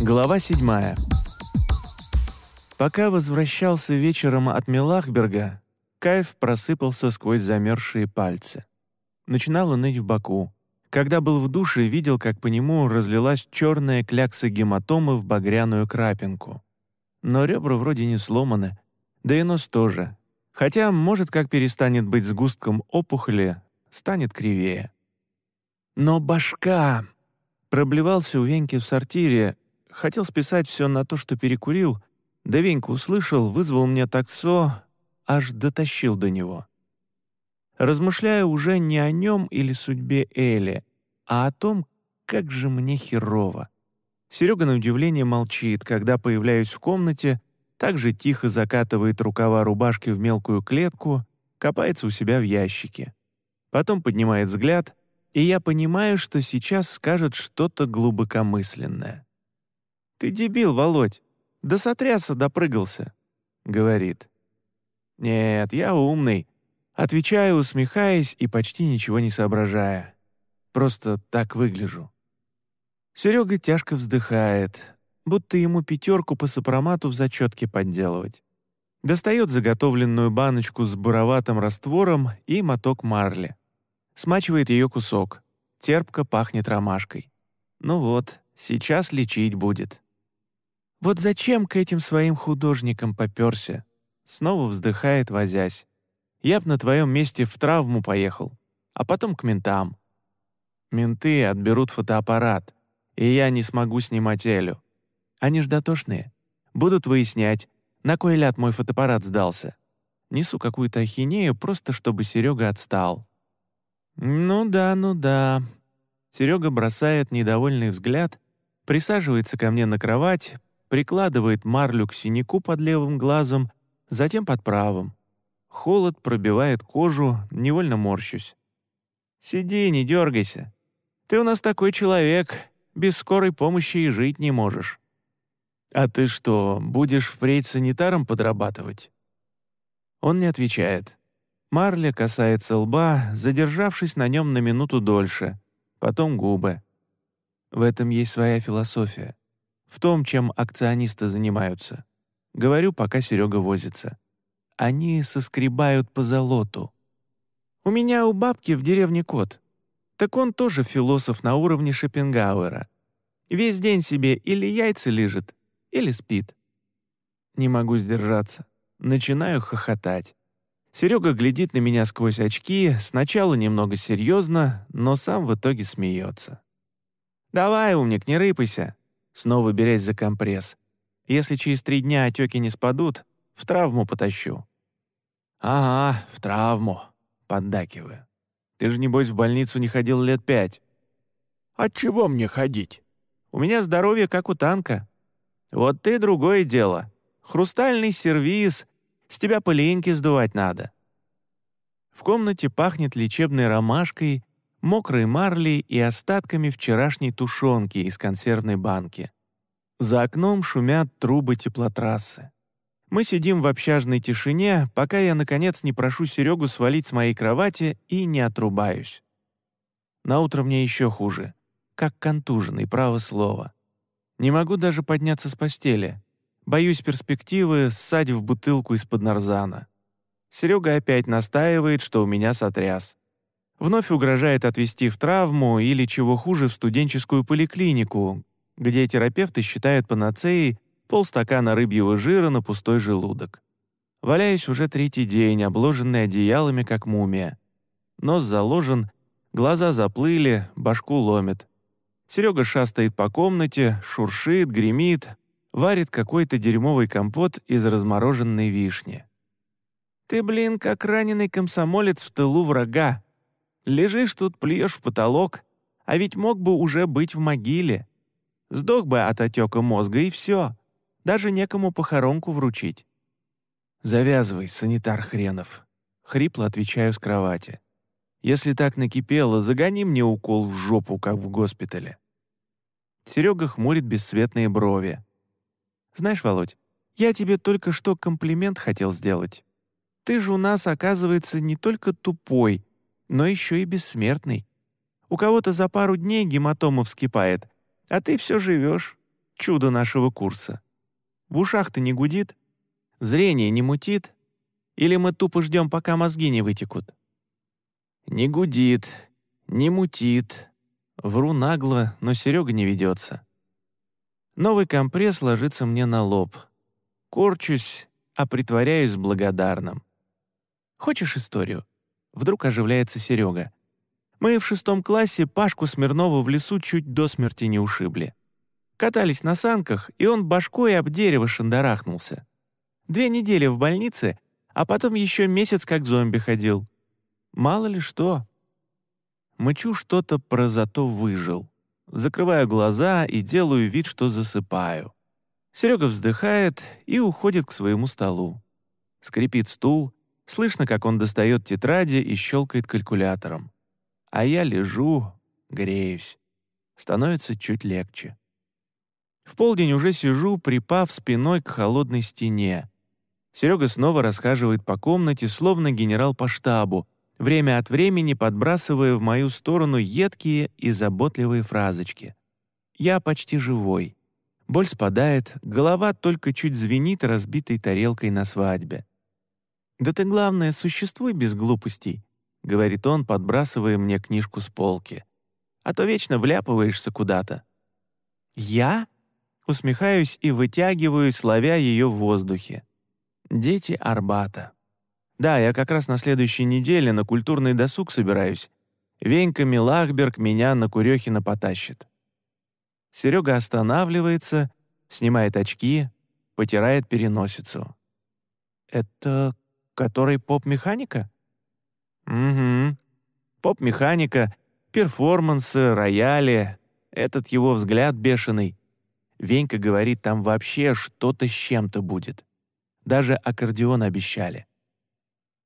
Глава 7. Пока возвращался вечером от Мелахберга, кайф просыпался сквозь замерзшие пальцы. Начинало ныть в боку. Когда был в душе, видел, как по нему разлилась черная клякса гематомы в багряную крапинку. Но ребра вроде не сломаны, да и нос тоже. Хотя, может, как перестанет быть сгустком опухоли, станет кривее. Но башка! Проблевался у Веньки в сортире, хотел списать все на то, что перекурил, да Венька услышал, вызвал мне таксо, аж дотащил до него. Размышляя уже не о нем или судьбе Эли, а о том, как же мне херово. Серега на удивление молчит, когда появляюсь в комнате, также тихо закатывает рукава рубашки в мелкую клетку, копается у себя в ящике. Потом поднимает взгляд, и я понимаю, что сейчас скажет что-то глубокомысленное. «Ты дебил, Володь! До сотряса допрыгался!» — говорит. «Нет, я умный», — отвечаю, усмехаясь и почти ничего не соображая. Просто так выгляжу. Серега тяжко вздыхает, будто ему пятерку по сопромату в зачетке подделывать. Достает заготовленную баночку с буроватым раствором и моток марли. Смачивает ее кусок. Терпко пахнет ромашкой. Ну вот, сейчас лечить будет. Вот зачем к этим своим художникам попёрся? Снова вздыхает, возясь. Я б на твоем месте в травму поехал, а потом к ментам. Менты отберут фотоаппарат, и я не смогу снимать Элю. Они ж дотошные. Будут выяснять, на кой ляд мой фотоаппарат сдался. Несу какую-то ахинею, просто чтобы Серега отстал. «Ну да, ну да». Серега бросает недовольный взгляд, присаживается ко мне на кровать, прикладывает марлю к синяку под левым глазом, затем под правым. Холод пробивает кожу, невольно морщусь. «Сиди, не дергайся. Ты у нас такой человек, без скорой помощи и жить не можешь». «А ты что, будешь впредь санитаром подрабатывать?» Он не отвечает. Марля касается лба, задержавшись на нем на минуту дольше, потом губы. В этом есть своя философия. В том, чем акционисты занимаются. Говорю, пока Серега возится. Они соскребают по золоту. У меня у бабки в деревне кот. Так он тоже философ на уровне Шопенгауэра. Весь день себе или яйца лежит, или спит. Не могу сдержаться. Начинаю хохотать. Серега глядит на меня сквозь очки, сначала немного серьезно, но сам в итоге смеется. «Давай, умник, не рыпайся!» Снова берясь за компресс. «Если через три дня отеки не спадут, в травму потащу». «Ага, в травму», — поддакиваю. «Ты же, небось, в больницу не ходил лет пять». «От чего мне ходить? У меня здоровье, как у танка. Вот ты другое дело. Хрустальный сервиз, с тебя пылинки сдувать надо». В комнате пахнет лечебной ромашкой, мокрой марлей и остатками вчерашней тушенки из консервной банки. За окном шумят трубы теплотрассы. Мы сидим в общажной тишине, пока я, наконец, не прошу Серегу свалить с моей кровати и не отрубаюсь. Наутро мне еще хуже. Как контуженный, право слово. Не могу даже подняться с постели. Боюсь перспективы ссать в бутылку из-под нарзана. Серега опять настаивает, что у меня сотряс. Вновь угрожает отвезти в травму или, чего хуже, в студенческую поликлинику, где терапевты считают панацеей полстакана рыбьего жира на пустой желудок. Валяюсь уже третий день, обложенный одеялами, как мумия. Нос заложен, глаза заплыли, башку ломит. Серега шастает по комнате, шуршит, гремит, варит какой-то дерьмовый компот из размороженной вишни. «Ты, блин, как раненый комсомолец в тылу врага. Лежишь тут, плюешь в потолок, а ведь мог бы уже быть в могиле. Сдох бы от отека мозга, и все. Даже некому похоронку вручить». «Завязывай, санитар хренов», — хрипло отвечаю с кровати. «Если так накипело, загони мне укол в жопу, как в госпитале». Серега хмурит бесцветные брови. Знаешь, Володь, я тебе только что комплимент хотел сделать. Ты же у нас, оказывается, не только тупой, но еще и бессмертный. У кого-то за пару дней гематома вскипает, а ты все живешь. чудо нашего курса. В ушах-то не гудит? Зрение не мутит? Или мы тупо ждем, пока мозги не вытекут? Не гудит, не мутит. Вру нагло, но Серега не ведется. Новый компресс ложится мне на лоб. Корчусь, а притворяюсь благодарным. Хочешь историю? Вдруг оживляется Серега. Мы в шестом классе Пашку Смирнову в лесу чуть до смерти не ушибли. Катались на санках, и он башкой об дерево шандарахнулся. Две недели в больнице, а потом еще месяц как зомби ходил. Мало ли что. Мычу что-то про зато выжил. Закрываю глаза и делаю вид, что засыпаю. Серега вздыхает и уходит к своему столу. Скрипит стул, слышно, как он достает тетради и щелкает калькулятором. А я лежу, греюсь. Становится чуть легче. В полдень уже сижу, припав спиной к холодной стене. Серега снова расхаживает по комнате, словно генерал по штабу, время от времени подбрасывая в мою сторону едкие и заботливые фразочки. «Я почти живой». Боль спадает, голова только чуть звенит разбитой тарелкой на свадьбе. «Да ты, главное, существуй без глупостей», — говорит он, подбрасывая мне книжку с полки. «А то вечно вляпываешься куда-то». «Я?» — усмехаюсь и вытягиваюсь, ловя ее в воздухе. «Дети Арбата». Да, я как раз на следующей неделе на культурный досуг собираюсь. Венька Милахберг меня на Курехина потащит. Серега останавливается, снимает очки, потирает переносицу. «Это который поп-механика?» «Угу. Поп-механика, перформансы, рояли. Этот его взгляд бешеный. Венька говорит, там вообще что-то с чем-то будет. Даже аккордеон обещали.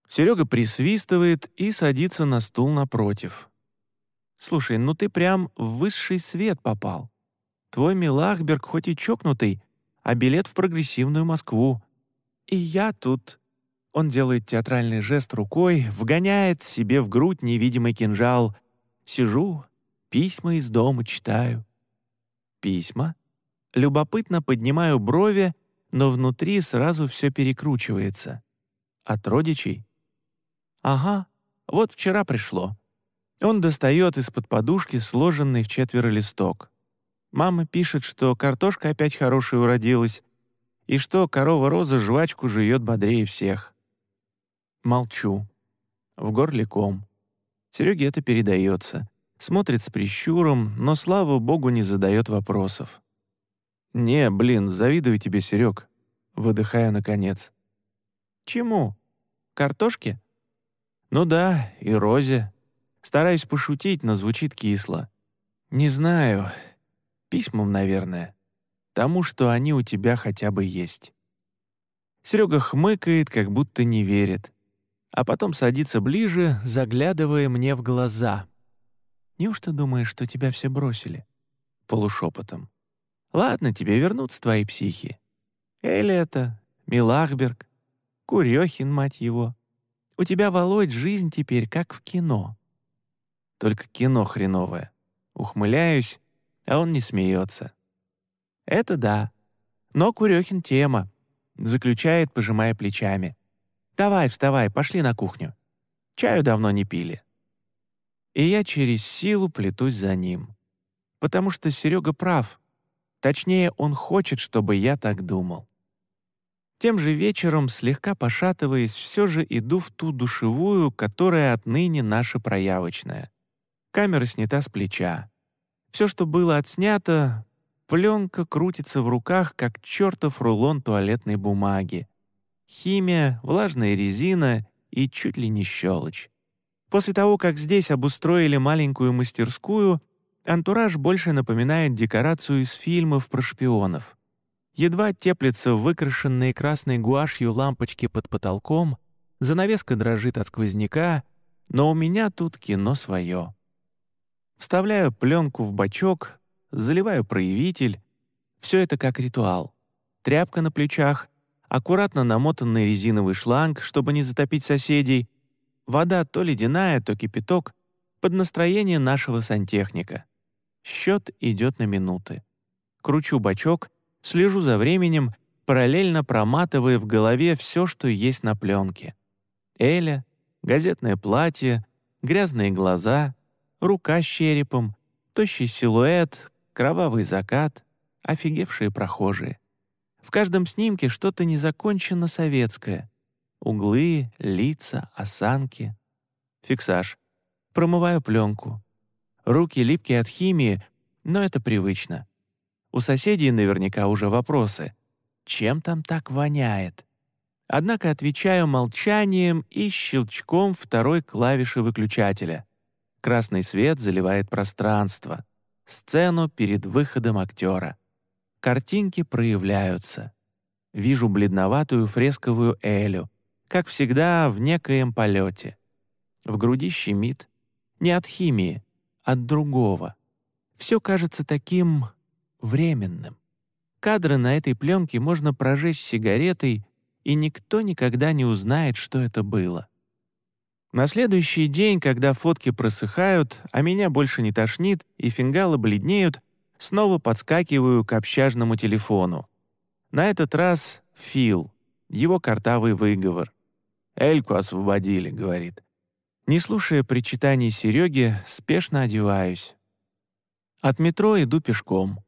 Серега присвистывает и садится на стул напротив. «Слушай, ну ты прям в высший свет попал. Твой Милахберг хоть и чокнутый, а билет в прогрессивную Москву. И я тут...» Он делает театральный жест рукой, вгоняет себе в грудь невидимый кинжал. Сижу, письма из дома читаю. Письма? Любопытно поднимаю брови, но внутри сразу все перекручивается. От родичей? «Ага, вот вчера пришло». Он достает из-под подушки сложенный в четверо листок. Мама пишет, что картошка опять хорошая уродилась и что корова-роза жвачку жует бодрее всех. Молчу. В горле ком. Сереге это передается. Смотрит с прищуром, но, слава богу, не задает вопросов. «Не, блин, завидую тебе, Серег», — выдыхаю наконец. «Чему? Картошке?» Ну да, и Розе. Стараюсь пошутить, но звучит кисло. Не знаю. Письмам, наверное. Тому, что они у тебя хотя бы есть. Серега хмыкает, как будто не верит. А потом садится ближе, заглядывая мне в глаза. «Неужто думаешь, что тебя все бросили?» Полушепотом. «Ладно, тебе вернутся твои психи. Элета, Милахберг, Курехин, мать его. У тебя, Володь, жизнь теперь как в кино. Только кино хреновое. Ухмыляюсь, а он не смеется. Это да. Но Курехин тема. Заключает, пожимая плечами. Давай, вставай, пошли на кухню. Чаю давно не пили. И я через силу плетусь за ним. Потому что Серега прав. Точнее, он хочет, чтобы я так думал. Тем же вечером, слегка пошатываясь, все же иду в ту душевую, которая отныне наша проявочная. Камера снята с плеча. Все, что было отснято, пленка крутится в руках, как чертов рулон туалетной бумаги. Химия, влажная резина и чуть ли не щелочь. После того, как здесь обустроили маленькую мастерскую, антураж больше напоминает декорацию из фильмов про шпионов — Едва теплятся выкрашенные красной гуашью лампочки под потолком, занавеска дрожит от сквозняка, но у меня тут кино свое. Вставляю пленку в бачок, заливаю проявитель. Все это как ритуал. Тряпка на плечах, аккуратно намотанный резиновый шланг, чтобы не затопить соседей, вода то ледяная, то кипяток, под настроение нашего сантехника. Счет идет на минуты. Кручу бачок, слежу за временем, параллельно проматывая в голове все, что есть на пленке. Эля, газетное платье, грязные глаза, рука с черепом, тощий силуэт, кровавый закат, офигевшие прохожие. В каждом снимке что-то незаконченно советское. Углы, лица, осанки. Фиксаж. Промываю пленку. Руки липкие от химии, но это привычно. У соседей наверняка уже вопросы. Чем там так воняет? Однако отвечаю молчанием и щелчком второй клавиши выключателя. Красный свет заливает пространство. Сцену перед выходом актера. Картинки проявляются. Вижу бледноватую фресковую Элю, как всегда в некоем полете. В груди щемит. Не от химии, от другого. Все кажется таким временным. Кадры на этой пленке можно прожечь сигаретой и никто никогда не узнает, что это было. На следующий день, когда фотки просыхают, а меня больше не тошнит и фингалы бледнеют, снова подскакиваю к общажному телефону. На этот раз Фил, его картавый выговор. «Эльку освободили», — говорит. Не слушая причитаний Сереги, спешно одеваюсь. От метро иду пешком.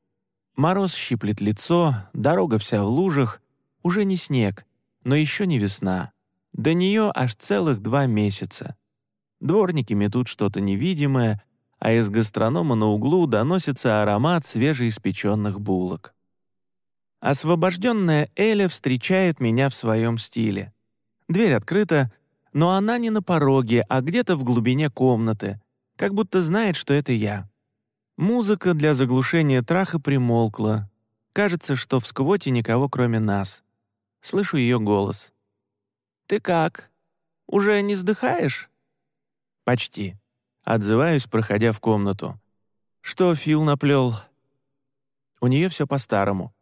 Мороз щиплет лицо, дорога вся в лужах, уже не снег, но еще не весна. До нее аж целых два месяца. Дворники метут что-то невидимое, а из гастронома на углу доносится аромат свежеиспеченных булок. Освобожденная Эля встречает меня в своем стиле. Дверь открыта, но она не на пороге, а где-то в глубине комнаты, как будто знает, что это я. Музыка для заглушения траха примолкла. Кажется, что в сквоте никого, кроме нас. Слышу ее голос. «Ты как? Уже не вздыхаешь?» «Почти». Отзываюсь, проходя в комнату. «Что Фил наплел?» У нее все по-старому.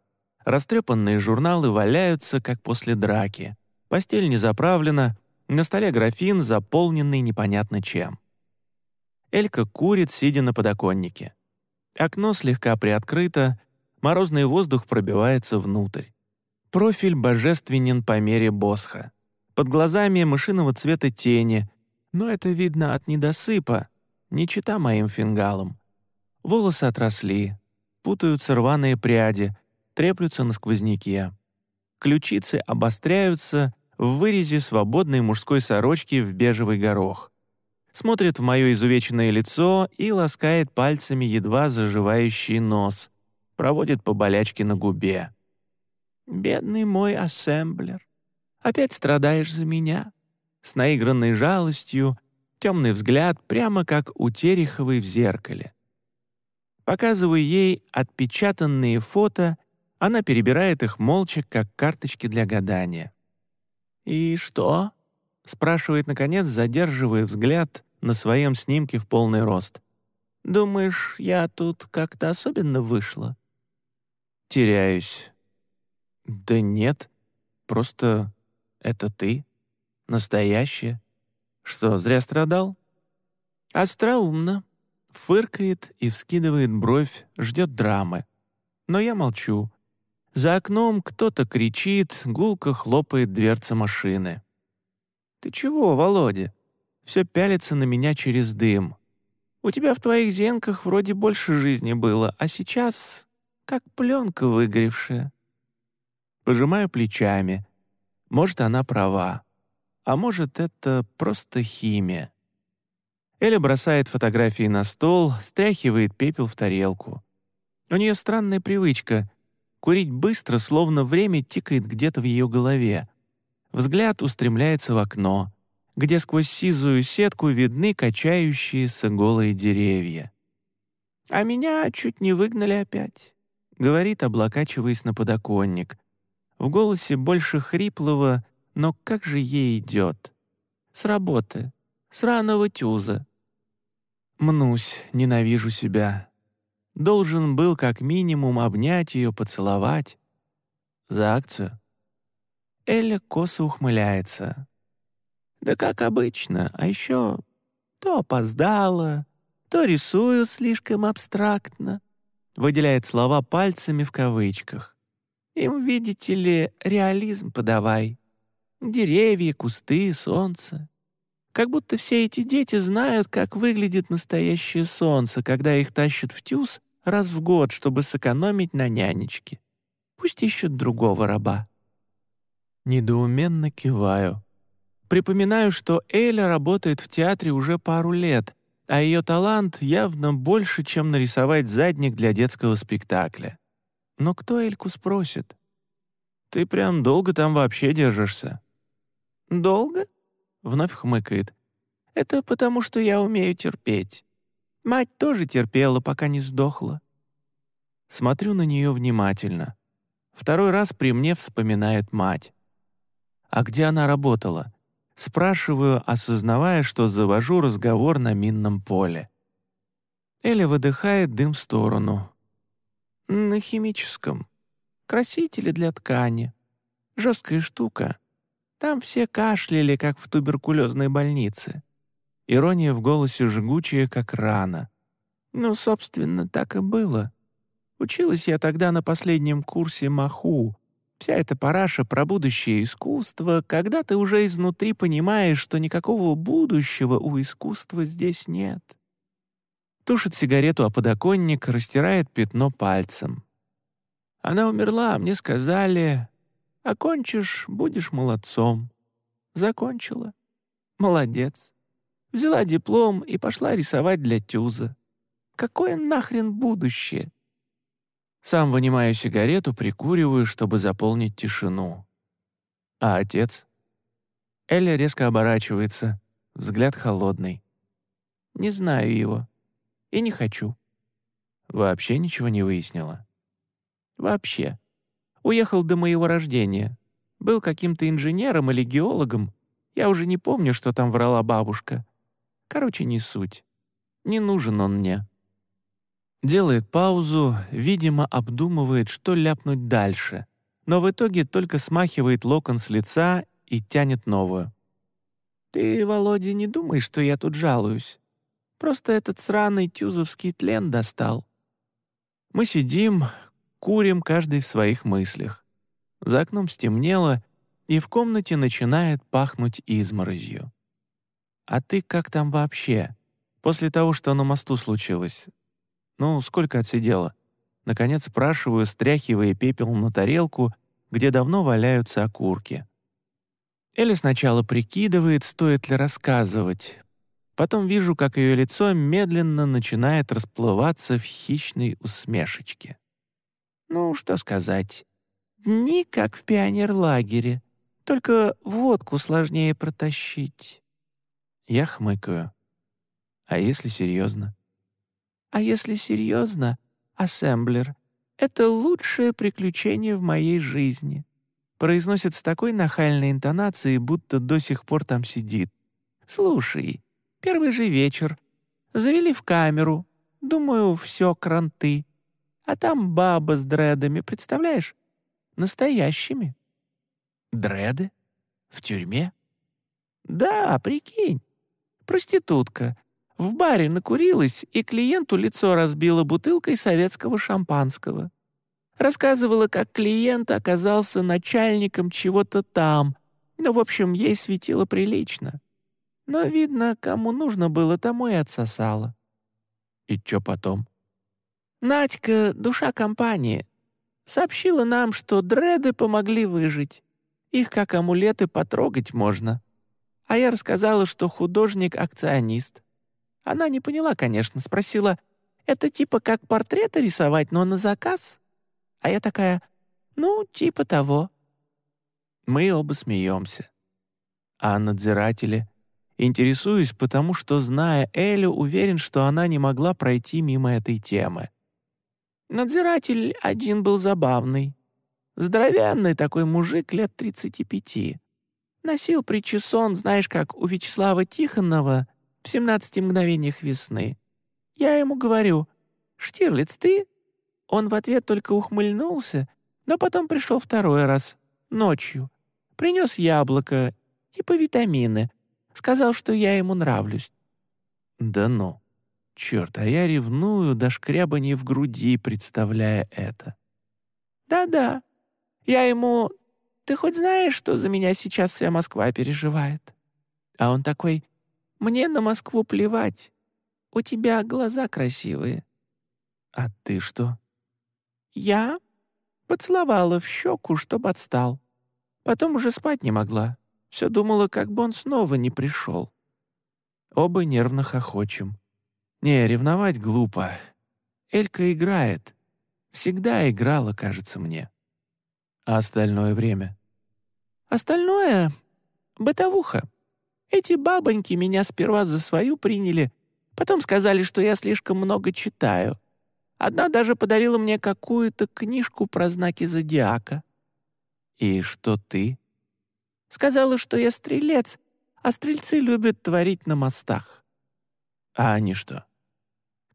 Растрепанные журналы валяются, как после драки. Постель не заправлена, на столе графин, заполненный непонятно чем. Элька курит, сидя на подоконнике. Окно слегка приоткрыто, морозный воздух пробивается внутрь. Профиль божественен по мере босха. Под глазами мышиного цвета тени, но это видно от недосыпа, не чита моим фингалам. Волосы отросли, путаются рваные пряди, треплются на сквозняке. Ключицы обостряются в вырезе свободной мужской сорочки в бежевый горох. Смотрит в мое изувеченное лицо и ласкает пальцами едва заживающий нос, проводит по болячке на губе. «Бедный мой ассемблер, опять страдаешь за меня?» С наигранной жалостью, темный взгляд, прямо как у Тереховой в зеркале. Показываю ей отпечатанные фото, она перебирает их молча, как карточки для гадания. «И что?» — спрашивает, наконец, задерживая взгляд на своем снимке в полный рост. «Думаешь, я тут как-то особенно вышла?» Теряюсь. «Да нет, просто это ты, настоящая. Что, зря страдал?» «Остроумно», — фыркает и вскидывает бровь, ждет драмы. Но я молчу, за окном кто-то кричит, гулко хлопает дверца машины. «Ты чего, Володя? Все пялится на меня через дым. У тебя в твоих зенках вроде больше жизни было, а сейчас как пленка выгоревшая». Пожимаю плечами. Может, она права. А может, это просто химия. Эля бросает фотографии на стол, стряхивает пепел в тарелку. У нее странная привычка Курить быстро, словно время тикает где-то в ее голове. Взгляд устремляется в окно, где сквозь сизую сетку видны качающиеся голые деревья. «А меня чуть не выгнали опять», — говорит, облокачиваясь на подоконник. В голосе больше хриплого, но как же ей идет. «С работы, с раного тюза». Мнусь, ненавижу себя должен был как минимум обнять ее, поцеловать. За акцию. Эля косо ухмыляется. «Да как обычно, а еще то опоздала, то рисую слишком абстрактно, выделяет слова пальцами в кавычках. «Им, видите ли, реализм подавай. Деревья, кусты, солнце. Как будто все эти дети знают, как выглядит настоящее солнце, когда их тащат в тюз раз в год, чтобы сэкономить на нянечке. Пусть ищут другого раба». Недоуменно киваю. Припоминаю, что Эля работает в театре уже пару лет, а ее талант явно больше, чем нарисовать задник для детского спектакля. Но кто Эльку спросит? «Ты прям долго там вообще держишься?» «Долго?» — вновь хмыкает. «Это потому, что я умею терпеть. Мать тоже терпела, пока не сдохла». Смотрю на нее внимательно. Второй раз при мне вспоминает мать. А где она работала? Спрашиваю, осознавая, что завожу разговор на минном поле. Эля выдыхает дым в сторону. «На химическом. Красители для ткани. Жесткая штука. Там все кашляли, как в туберкулезной больнице. Ирония в голосе жгучая, как рана. Ну, собственно, так и было. Училась я тогда на последнем курсе МАХУ. Вся эта параша про будущее искусство, когда ты уже изнутри понимаешь, что никакого будущего у искусства здесь нет. Тушит сигарету о подоконник, растирает пятно пальцем. Она умерла, а мне сказали, Окончишь — будешь молодцом. Закончила. Молодец. Взяла диплом и пошла рисовать для Тюза. Какое нахрен будущее? Сам вынимаю сигарету, прикуриваю, чтобы заполнить тишину. А отец? Эля резко оборачивается, взгляд холодный. Не знаю его. И не хочу. Вообще ничего не выяснила. Вообще. Уехал до моего рождения. Был каким-то инженером или геологом. Я уже не помню, что там врала бабушка. Короче, не суть. Не нужен он мне. Делает паузу, видимо, обдумывает, что ляпнуть дальше, но в итоге только смахивает локон с лица и тянет новую. «Ты, Володя, не думай, что я тут жалуюсь. Просто этот сраный тюзовский тлен достал». Мы сидим, Курим каждый в своих мыслях. За окном стемнело, и в комнате начинает пахнуть изморозью. «А ты как там вообще? После того, что на мосту случилось? Ну, сколько отсидела?» Наконец спрашиваю, стряхивая пепел на тарелку, где давно валяются окурки. Эля сначала прикидывает, стоит ли рассказывать. Потом вижу, как ее лицо медленно начинает расплываться в хищной усмешечке. Ну, что сказать. Дни, как в пионерлагере. Только водку сложнее протащить. Я хмыкаю. А если серьезно? А если серьезно, ассемблер, это лучшее приключение в моей жизни. Произносит с такой нахальной интонацией, будто до сих пор там сидит. Слушай, первый же вечер. Завели в камеру. Думаю, все кранты. А там баба с дредами, представляешь? Настоящими. Дреды? В тюрьме? Да, прикинь. Проститутка. В баре накурилась, и клиенту лицо разбила бутылкой советского шампанского. Рассказывала, как клиент оказался начальником чего-то там. Ну, в общем, ей светило прилично. Но, видно, кому нужно было, тому и отсосала. И чё потом? Надька — душа компании. Сообщила нам, что дреды помогли выжить. Их как амулеты потрогать можно. А я рассказала, что художник-акционист. Она не поняла, конечно, спросила, это типа как портреты рисовать, но на заказ? А я такая, ну, типа того. Мы оба смеемся. А надзиратели? Интересуюсь, потому что, зная Элю, уверен, что она не могла пройти мимо этой темы. Надзиратель один был забавный. Здоровянный такой мужик лет тридцати пяти. Носил причесон, знаешь, как у Вячеслава Тихонова в «Семнадцати мгновениях весны». Я ему говорю, «Штирлиц, ты?» Он в ответ только ухмыльнулся, но потом пришел второй раз, ночью. Принес яблоко, типа витамины. Сказал, что я ему нравлюсь. Да ну. Черт, а я ревную до шкрябания в груди, представляя это. «Да-да, я ему... Ты хоть знаешь, что за меня сейчас вся Москва переживает?» А он такой, «Мне на Москву плевать. У тебя глаза красивые». «А ты что?» «Я поцеловала в щеку, чтоб отстал. Потом уже спать не могла. Все думала, как бы он снова не пришел». Оба нервно хохочем. «Не, ревновать глупо. Элька играет. Всегда играла, кажется мне. А остальное время?» «Остальное — бытовуха. Эти бабоньки меня сперва за свою приняли, потом сказали, что я слишком много читаю. Одна даже подарила мне какую-то книжку про знаки зодиака». «И что ты?» «Сказала, что я стрелец, а стрельцы любят творить на мостах». «А они что?»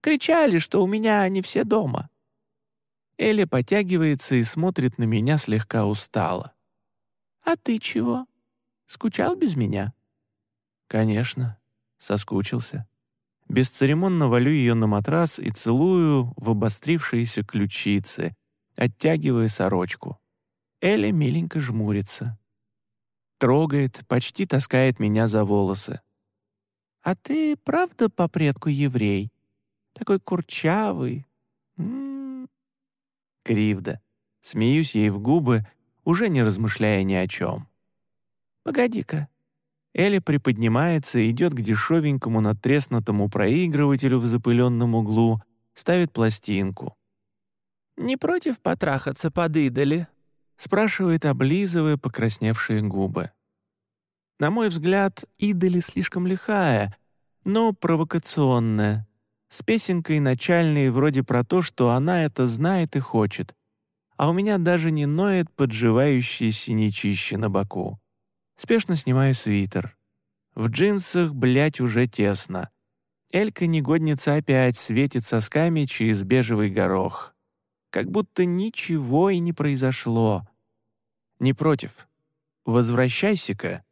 «Кричали, что у меня они все дома». Эля потягивается и смотрит на меня слегка устало. «А ты чего? Скучал без меня?» «Конечно. Соскучился. Бесцеремонно валю ее на матрас и целую в обострившиеся ключицы, оттягивая сорочку. Эля миленько жмурится. Трогает, почти таскает меня за волосы. «А ты правда по предку еврей? Такой курчавый?» М -м -м. Кривда. Смеюсь ей в губы, уже не размышляя ни о чем. «Погоди-ка, Элли приподнимается и идет к дешевенькому надтреснутому проигрывателю в запыленном углу, ставит пластинку. «Не против потрахаться под идоли?» — спрашивает, облизывая покрасневшие губы. На мой взгляд, идоли слишком лихая, но провокационная, с песенкой начальной вроде про то, что она это знает и хочет, а у меня даже не ноет подживающее синячище на боку. Спешно снимаю свитер. В джинсах, блядь, уже тесно. Элька-негодница опять светит сосками через бежевый горох. Как будто ничего и не произошло. Не против. Возвращайся-ка.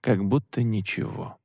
Как будто ничего.